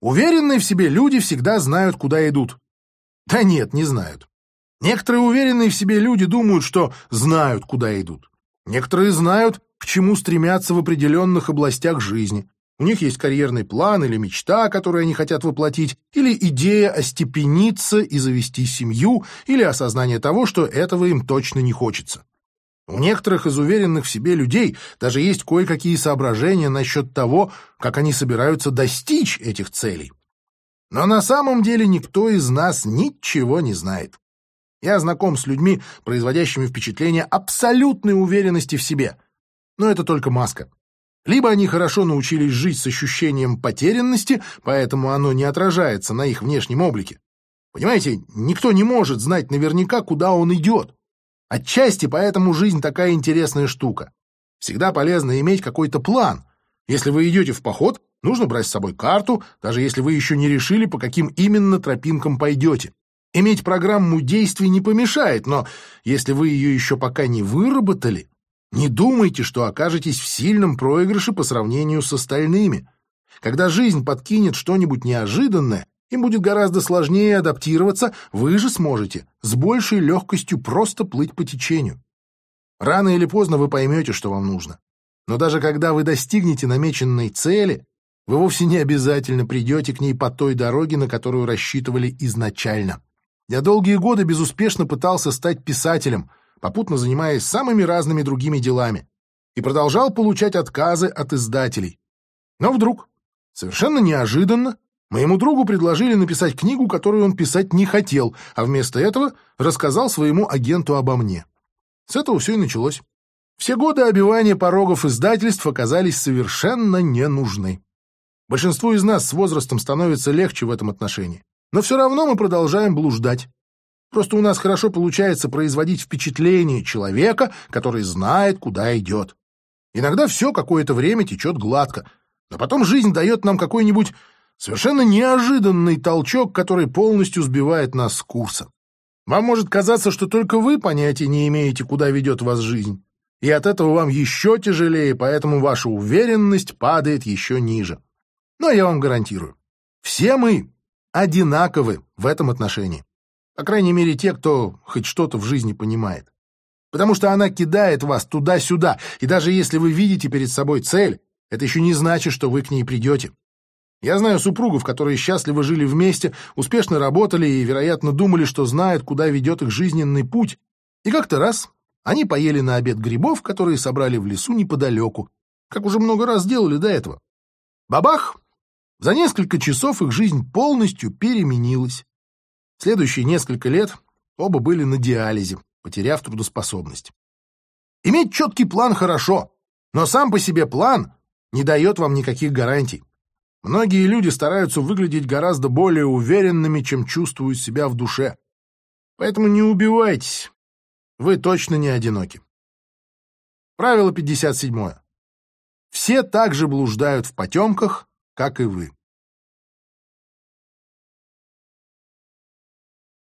Уверенные в себе люди всегда знают, куда идут. Да нет, не знают. Некоторые уверенные в себе люди думают, что знают, куда идут. Некоторые знают, к чему стремятся в определенных областях жизни. У них есть карьерный план или мечта, которую они хотят воплотить, или идея остепениться и завести семью, или осознание того, что этого им точно не хочется. У некоторых из уверенных в себе людей даже есть кое-какие соображения насчет того, как они собираются достичь этих целей. Но на самом деле никто из нас ничего не знает. Я знаком с людьми, производящими впечатление абсолютной уверенности в себе. Но это только маска. Либо они хорошо научились жить с ощущением потерянности, поэтому оно не отражается на их внешнем облике. Понимаете, никто не может знать наверняка, куда он идет. Отчасти поэтому жизнь такая интересная штука. Всегда полезно иметь какой-то план. Если вы идете в поход, нужно брать с собой карту, даже если вы еще не решили, по каким именно тропинкам пойдете. Иметь программу действий не помешает, но если вы ее еще пока не выработали, не думайте, что окажетесь в сильном проигрыше по сравнению с остальными. Когда жизнь подкинет что-нибудь неожиданное, им будет гораздо сложнее адаптироваться, вы же сможете с большей легкостью просто плыть по течению. Рано или поздно вы поймете, что вам нужно. Но даже когда вы достигнете намеченной цели, вы вовсе не обязательно придете к ней по той дороге, на которую рассчитывали изначально. Я долгие годы безуспешно пытался стать писателем, попутно занимаясь самыми разными другими делами, и продолжал получать отказы от издателей. Но вдруг, совершенно неожиданно, моему другу предложили написать книгу, которую он писать не хотел, а вместо этого рассказал своему агенту обо мне. С этого все и началось. Все годы обивания порогов издательств оказались совершенно не нужны. Большинству из нас с возрастом становится легче в этом отношении. Но все равно мы продолжаем блуждать. Просто у нас хорошо получается производить впечатление человека, который знает, куда идет. Иногда все какое-то время течет гладко, но потом жизнь дает нам какой-нибудь совершенно неожиданный толчок, который полностью сбивает нас с курса. Вам может казаться, что только вы понятия не имеете, куда ведет вас жизнь. И от этого вам еще тяжелее, поэтому ваша уверенность падает еще ниже. Но я вам гарантирую, все мы одинаковы в этом отношении. По крайней мере, те, кто хоть что-то в жизни понимает. Потому что она кидает вас туда-сюда, и даже если вы видите перед собой цель, это еще не значит, что вы к ней придете. Я знаю супругов, которые счастливо жили вместе, успешно работали и, вероятно, думали, что знают, куда ведет их жизненный путь. И как-то раз они поели на обед грибов, которые собрали в лесу неподалеку, как уже много раз делали до этого. Бабах! За несколько часов их жизнь полностью переменилась. Следующие несколько лет оба были на диализе, потеряв трудоспособность. Иметь четкий план хорошо, но сам по себе план не дает вам никаких гарантий. Многие люди стараются выглядеть гораздо более уверенными, чем чувствуют себя в душе. Поэтому не убивайтесь. Вы точно не одиноки. Правило 57. Все так же блуждают в потемках, как и вы.